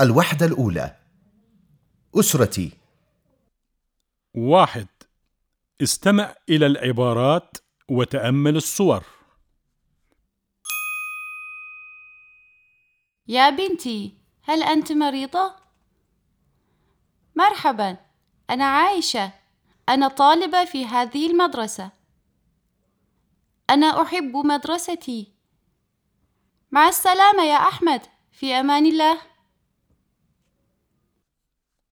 الوحدة الأولى. أسرتي. واحد. استمع إلى العبارات وتأمل الصور. يا بنتي هل أنت مريضة؟ مرحبا أنا عايشة. أنا طالبة في هذه المدرسة. أنا أحب مدرستي. مع السلامة يا أحمد. في أمان الله.